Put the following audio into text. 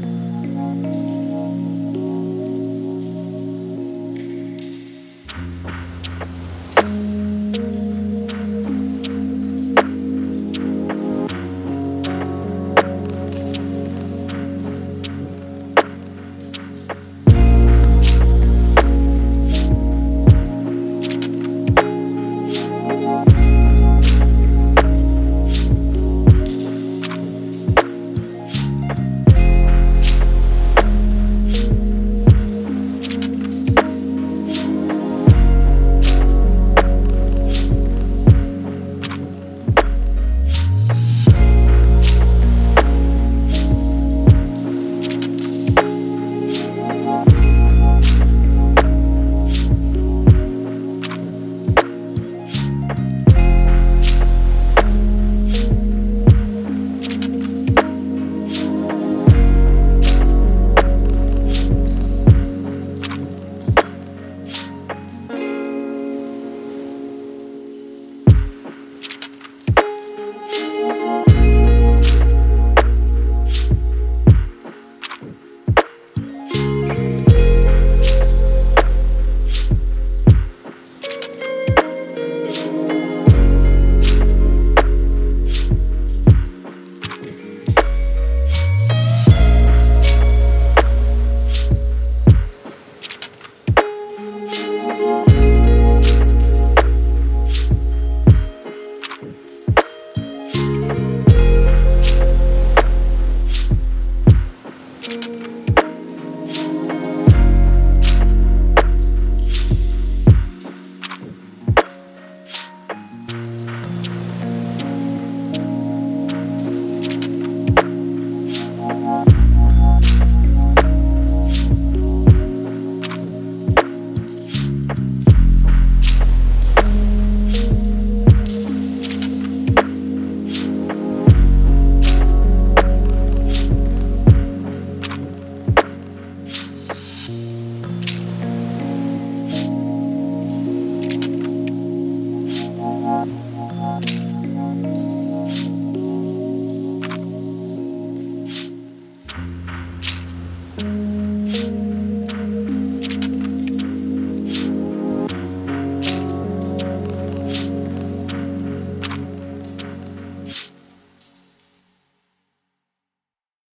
Bye.